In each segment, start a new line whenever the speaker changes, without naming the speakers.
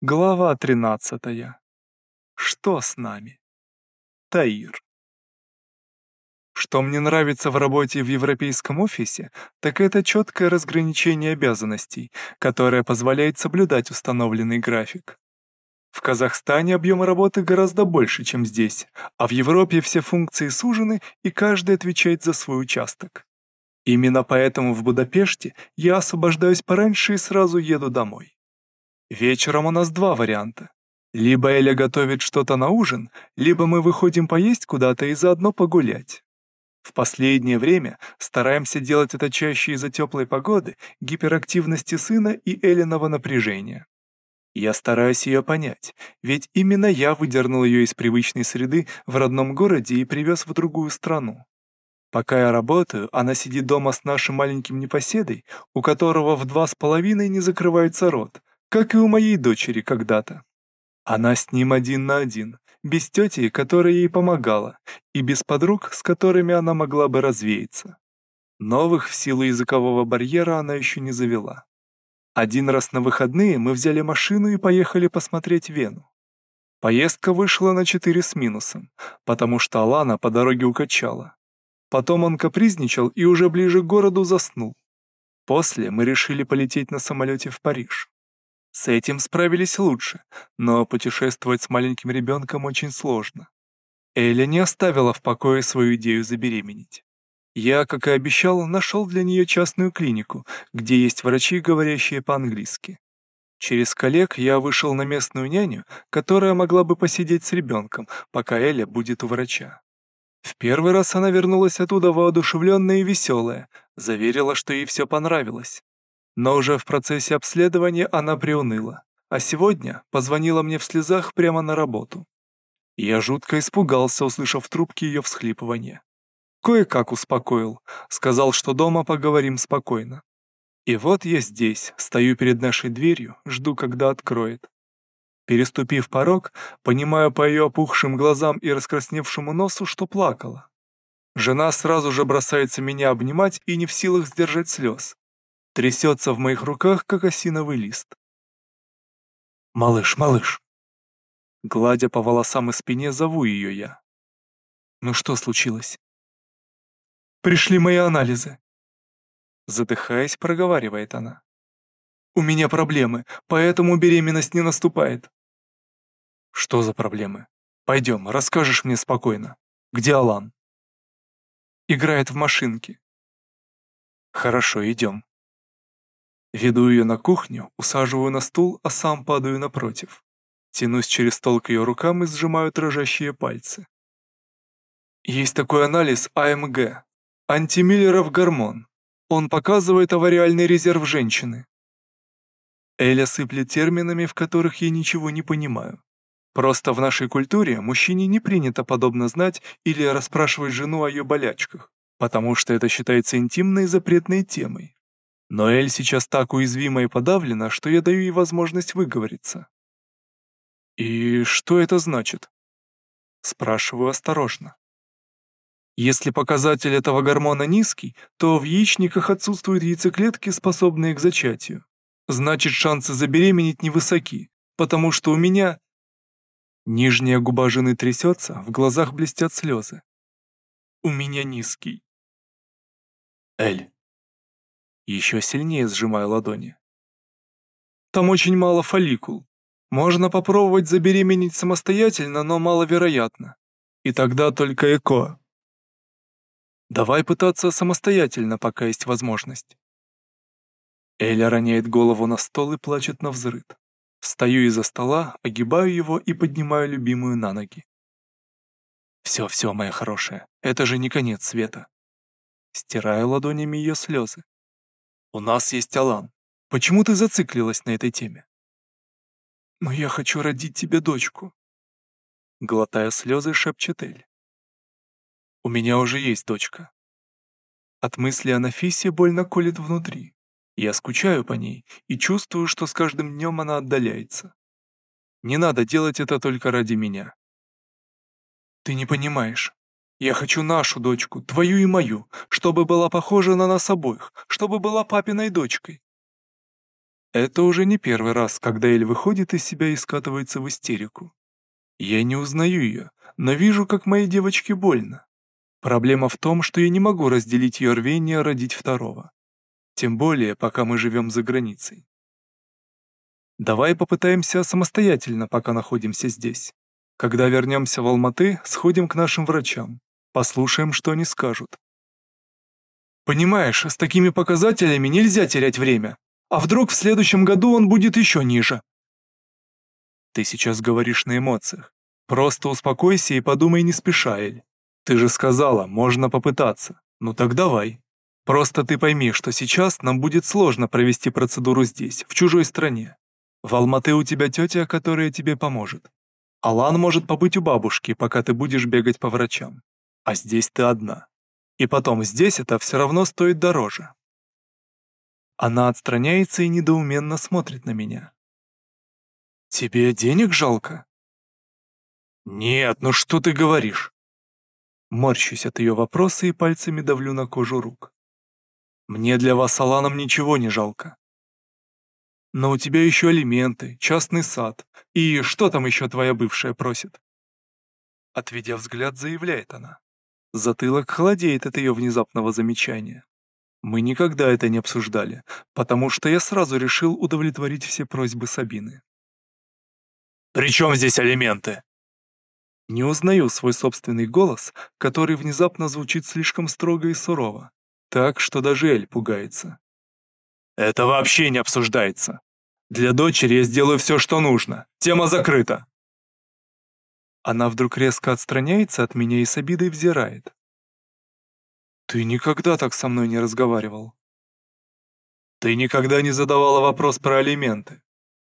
Глава 13. Что с нами? Таир. Что мне нравится в работе в европейском офисе, так это четкое разграничение обязанностей, которое позволяет соблюдать установленный график. В Казахстане объем работы гораздо больше, чем здесь, а в Европе все функции сужены и каждый отвечает за свой участок. Именно поэтому в Будапеште я освобождаюсь пораньше и сразу еду домой. Вечером у нас два варианта. Либо Эля готовит что-то на ужин, либо мы выходим поесть куда-то и заодно погулять. В последнее время стараемся делать это чаще из-за теплой погоды, гиперактивности сына и Элиного напряжения. Я стараюсь ее понять, ведь именно я выдернул ее из привычной среды в родном городе и привез в другую страну. Пока я работаю, она сидит дома с нашим маленьким непоседой, у которого в два с половиной не закрывается рот, как и у моей дочери когда-то. Она с ним один на один, без тети, которая ей помогала, и без подруг, с которыми она могла бы развеяться. Новых в силу языкового барьера она еще не завела. Один раз на выходные мы взяли машину и поехали посмотреть Вену. Поездка вышла на 4 с минусом, потому что Алана по дороге укачала. Потом он капризничал и уже ближе к городу заснул. После мы решили полететь на самолете в Париж. С этим справились лучше, но путешествовать с маленьким ребенком очень сложно. Эля не оставила в покое свою идею забеременеть. Я, как и обещал, нашел для нее частную клинику, где есть врачи, говорящие по-английски. Через коллег я вышел на местную няню, которая могла бы посидеть с ребенком, пока Эля будет у врача. В первый раз она вернулась оттуда воодушевленная и веселая, заверила, что ей все понравилось. Но уже в процессе обследования она приуныла, а сегодня позвонила мне в слезах прямо на работу. Я жутко испугался, услышав в трубке ее всхлипывание. Кое-как успокоил, сказал, что дома поговорим спокойно. И вот я здесь, стою перед нашей дверью, жду, когда откроет. Переступив порог, понимаю по ее опухшим глазам и раскрасневшему носу, что плакала. Жена сразу же бросается меня обнимать и не в силах сдержать слез трясется в моих руках, как осиновый лист. «Малыш, малыш!» Гладя по волосам и спине, зову ее я. «Ну что случилось?» «Пришли мои анализы!» Задыхаясь, проговаривает она. «У меня проблемы, поэтому беременность не наступает». «Что за проблемы? Пойдем, расскажешь мне спокойно. Где Алан?» «Играет в машинки». «Хорошо, идем». Веду ее на кухню, усаживаю на стул, а сам падаю напротив. Тянусь через стол к ее рукам и сжимаю дрожащие пальцы. Есть такой анализ АМГ. Антимиллеров гормон. Он показывает авариальный резерв женщины. Эля сыплет терминами, в которых я ничего не понимаю. Просто в нашей культуре мужчине не принято подобно знать или расспрашивать жену о ее болячках, потому что это считается интимной и запретной темой. Но Эль сейчас так уязвима и подавлена, что я даю ей возможность выговориться. «И что это значит?» Спрашиваю осторожно. Если показатель этого гормона низкий, то в яичниках отсутствуют яйцеклетки, способные к зачатию. Значит, шансы забеременеть невысоки, потому что у меня... Нижняя губа жены трясется, в глазах блестят слезы. У меня низкий. Эль, еще сильнее сжимаю ладони. Там очень мало фолликул. Можно попробовать забеременеть самостоятельно, но маловероятно. И тогда только ЭКО. Давай пытаться самостоятельно, пока есть возможность. Эля роняет голову на стол и плачет на взрыд. Встаю из-за стола, огибаю его и поднимаю любимую на ноги. Все, все, моя хорошая, это же не конец света. Стираю ладонями ее слезы. У нас есть Алан. Почему ты зациклилась на этой теме? Но я хочу родить тебе дочку. Глотая слезы, шепчет Эль. У меня уже есть дочка. От мысли о Нафисе больно колет внутри. Я скучаю по ней и чувствую, что с каждым днем она отдаляется. Не надо делать это только ради меня. Ты не понимаешь. Я хочу нашу дочку, твою и мою, чтобы была похожа на нас обоих, чтобы была папиной дочкой. Это уже не первый раз, когда Эль выходит из себя и скатывается в истерику. Я не узнаю ее, но вижу, как моей девочке больно. Проблема в том, что я не могу разделить ее рвение родить второго. Тем более, пока мы живем за границей. Давай попытаемся самостоятельно, пока находимся здесь. Когда вернемся в Алматы, сходим к нашим врачам. Послушаем, что они скажут. Понимаешь, с такими показателями нельзя терять время. А вдруг в следующем году он будет еще ниже? Ты сейчас говоришь на эмоциях. Просто успокойся и подумай не спеша, Эль. Ты же сказала, можно попытаться. Ну так давай. Просто ты пойми, что сейчас нам будет сложно провести процедуру здесь, в чужой стране. В Алматы у тебя тетя, которая тебе поможет. Алан может побыть у бабушки, пока ты будешь бегать по врачам. А здесь ты одна. И потом здесь это все равно стоит дороже. Она отстраняется и недоуменно смотрит на меня. «Тебе денег жалко?» «Нет, ну что ты говоришь?» Морщусь от ее вопроса и пальцами давлю на кожу рук. «Мне для вас Аланом ничего не жалко. Но у тебя еще алименты, частный сад. И что там еще твоя бывшая просит?» Отведя взгляд, заявляет она. Затылок холодеет от ее внезапного замечания. Мы никогда это не обсуждали, потому что я сразу решил удовлетворить все просьбы Сабины. «При чем здесь алименты?» Не узнаю свой собственный голос, который внезапно звучит слишком строго и сурово, так что даже Эль пугается. «Это вообще не обсуждается. Для дочери я сделаю все, что нужно. Тема закрыта». Она вдруг резко отстраняется от меня и с обидой взирает. «Ты никогда так со мной не разговаривал». «Ты никогда не задавала вопрос про алименты.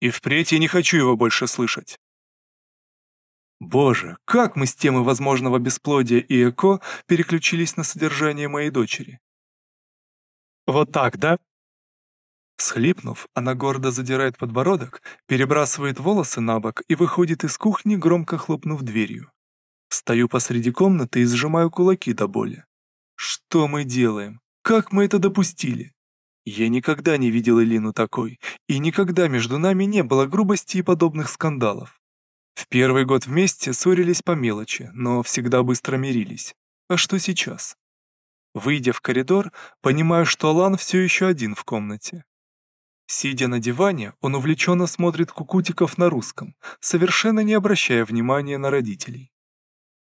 И впредь я не хочу его больше слышать». Боже, как мы с темы возможного бесплодия и ЭКО переключились на содержание моей дочери. «Вот так, да?» Схлипнув, она гордо задирает подбородок, перебрасывает волосы на бок и выходит из кухни, громко хлопнув дверью. Стою посреди комнаты и сжимаю кулаки до боли. Что мы делаем? Как мы это допустили? Я никогда не видел Элину такой, и никогда между нами не было грубости и подобных скандалов. В первый год вместе ссорились по мелочи, но всегда быстро мирились. А что сейчас? Выйдя в коридор, понимаю, что Алан все еще один в комнате. Сидя на диване, он увлеченно смотрит кукутиков на русском, совершенно не обращая внимания на родителей.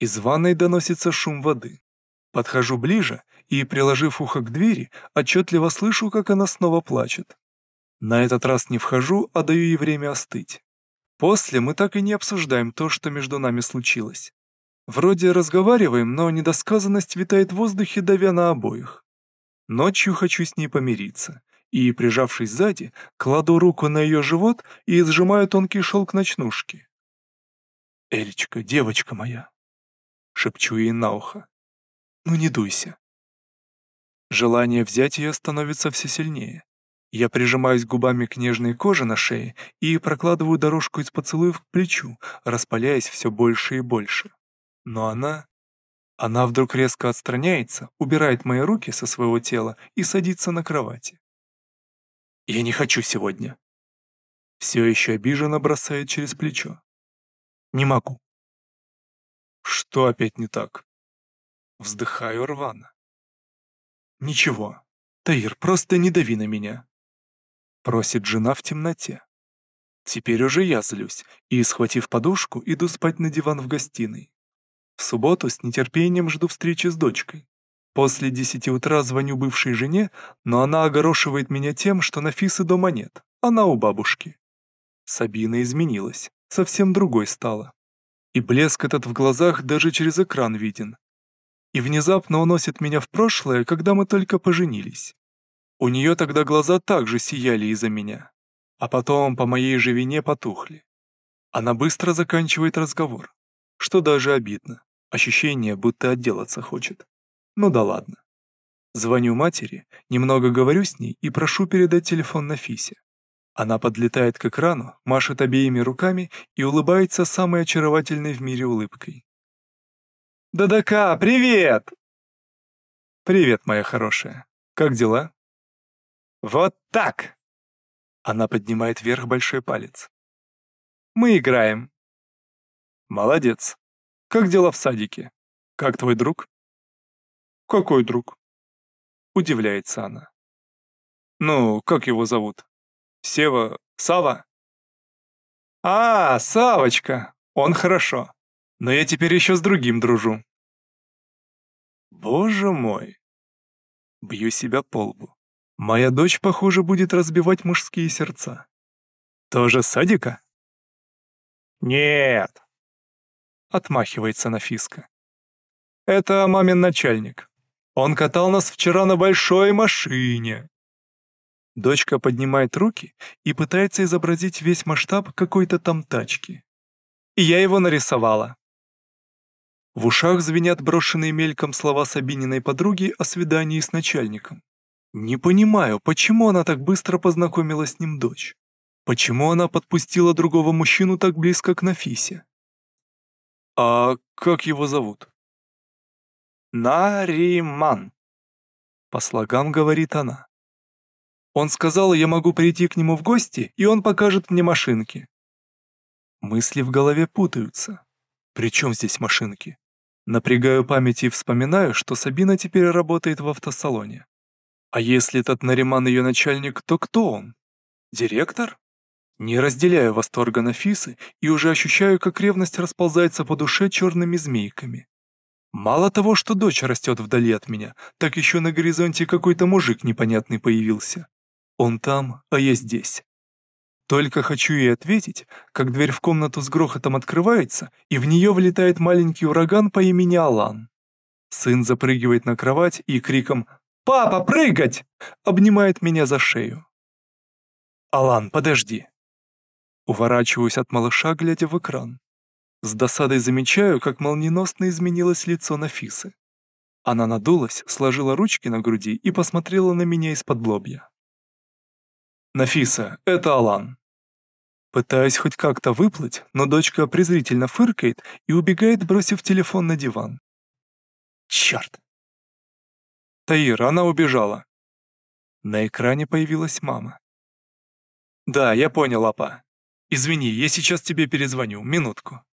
Из ванной доносится шум воды. Подхожу ближе и, приложив ухо к двери, отчетливо слышу, как она снова плачет. На этот раз не вхожу, а даю ей время остыть. После мы так и не обсуждаем то, что между нами случилось. Вроде разговариваем, но недосказанность витает в воздухе, давя на обоих. Ночью хочу с ней помириться, и, прижавшись сзади, кладу руку на ее живот и сжимаю тонкий шелк ночнушки. «Элечка, девочка моя!» — шепчу ей на ухо. «Ну не дуйся!» Желание взять ее становится все сильнее. Я прижимаюсь губами к нежной коже на шее и прокладываю дорожку из поцелуев к плечу, распаляясь все больше и больше. Но она... Она вдруг резко отстраняется, убирает мои руки со своего тела и садится на кровати. «Я не хочу сегодня». Все еще обиженно бросает через плечо. «Не могу». Что опять не так? Вздыхаю рвано. «Ничего, Таир, просто не дави на меня. Просит жена в темноте. Теперь уже я злюсь и, схватив подушку, иду спать на диван в гостиной. В субботу с нетерпением жду встречи с дочкой. После десяти утра звоню бывшей жене, но она огорошивает меня тем, что Нафисы дома нет, она у бабушки. Сабина изменилась, совсем другой стала. И блеск этот в глазах даже через экран виден. И внезапно уносит меня в прошлое, когда мы только поженились. У нее тогда глаза также сияли из-за меня, а потом по моей же вине потухли. Она быстро заканчивает разговор, что даже обидно. Ощущение, будто отделаться хочет. Ну да ладно. Звоню матери, немного говорю с ней и прошу передать телефон Нафисе. Она подлетает к экрану, машет обеими руками и улыбается самой очаровательной в мире улыбкой. «Дадака, привет!» «Привет, моя хорошая. Как дела?» «Вот так!» Она поднимает вверх большой палец. Мы играем. Молодец. Как дела в садике? Как твой друг? Какой друг? Удивляется она. Ну, как его зовут? Сева? Сава? А, Савочка, он хорошо. Но я теперь еще с другим дружу. Боже мой. Бью себя по лбу. Моя дочь, похоже, будет разбивать мужские сердца. Тоже садика? Нет. Отмахивается Нафиска. Это мамин начальник. Он катал нас вчера на большой машине. Дочка поднимает руки и пытается изобразить весь масштаб какой-то там тачки. И я его нарисовала. В ушах звенят брошенные мельком слова Сабининой подруги о свидании с начальником. Не понимаю, почему она так быстро познакомила с ним дочь. Почему она подпустила другого мужчину так близко к Нафисе? А как его зовут? Нариман. По слогам говорит она. Он сказал, я могу прийти к нему в гости, и он покажет мне машинки. Мысли в голове путаются. При чем здесь машинки? Напрягаю память и вспоминаю, что Сабина теперь работает в автосалоне. А если этот Нариман ее начальник, то кто он? Директор? Не разделяю восторга Нафисы и уже ощущаю, как ревность расползается по душе черными змейками. Мало того, что дочь растет вдали от меня, так еще на горизонте какой-то мужик непонятный появился. Он там, а я здесь. Только хочу ей ответить, как дверь в комнату с грохотом открывается, и в нее влетает маленький ураган по имени Алан. Сын запрыгивает на кровать и криком «Папа, прыгать!» обнимает меня за шею. «Алан, подожди!» Уворачиваюсь от малыша, глядя в экран. С досадой замечаю, как молниеносно изменилось лицо Нафисы. Она надулась, сложила ручки на груди и посмотрела на меня из-под лобья. «Нафиса, это Алан». Пытаюсь хоть как-то выплыть, но дочка презрительно фыркает и убегает, бросив телефон на диван. Черт! Таир, она убежала. На экране появилась мама. «Да, я понял, апа. Извини, я сейчас тебе перезвоню, минутку».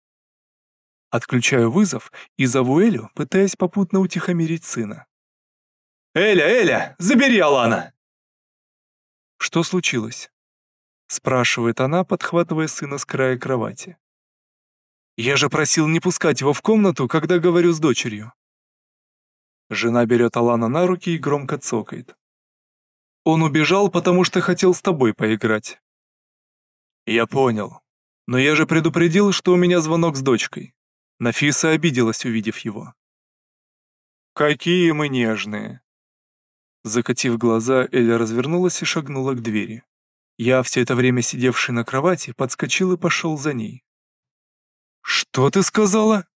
Отключаю вызов и зову Элю, пытаясь попутно утихомирить сына. «Эля, Эля, забери Алана!» «Что случилось?» — спрашивает она, подхватывая сына с края кровати. «Я же просил не пускать его в комнату, когда говорю с дочерью». Жена берет Алана на руки и громко цокает. «Он убежал, потому что хотел с тобой поиграть». «Я понял. Но я же предупредил, что у меня звонок с дочкой». Нафиса обиделась, увидев его. «Какие мы нежные!» Закатив глаза, Эля развернулась и шагнула к двери. Я, все это время сидевший на кровати, подскочил и пошел за ней. «Что ты сказала?»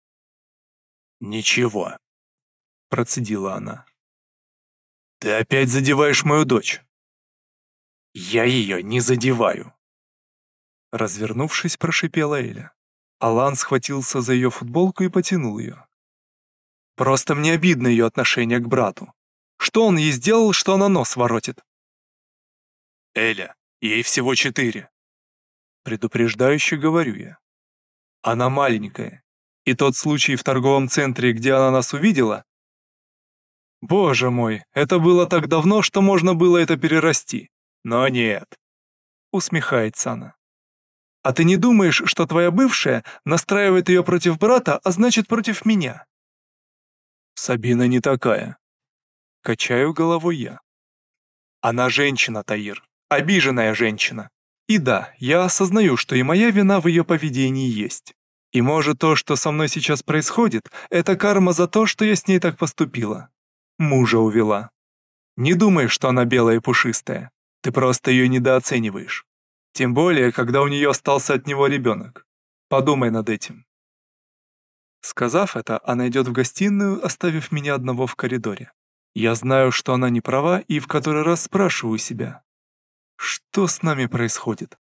«Ничего», — процедила она. «Ты опять задеваешь мою дочь». «Я ее не задеваю». Развернувшись, прошипела Эля. Алан схватился за ее футболку и потянул ее. «Просто мне обидно ее отношение к брату. Что он ей сделал, что она нос воротит? Эля, ей всего четыре. Предупреждающе говорю я. Она маленькая. И тот случай в торговом центре, где она нас увидела... Боже мой, это было так давно, что можно было это перерасти. Но нет. Усмехается она. А ты не думаешь, что твоя бывшая настраивает ее против брата, а значит против меня? Сабина не такая. Качаю головой я. Она женщина, Таир. Обиженная женщина. И да, я осознаю, что и моя вина в ее поведении есть. И может то, что со мной сейчас происходит, это карма за то, что я с ней так поступила. Мужа увела. Не думай, что она белая и пушистая. Ты просто ее недооцениваешь. Тем более, когда у нее остался от него ребенок. Подумай над этим. Сказав это, она идет в гостиную, оставив меня одного в коридоре. Я знаю, что она не права, и в который раз спрашиваю себя, что с нами происходит?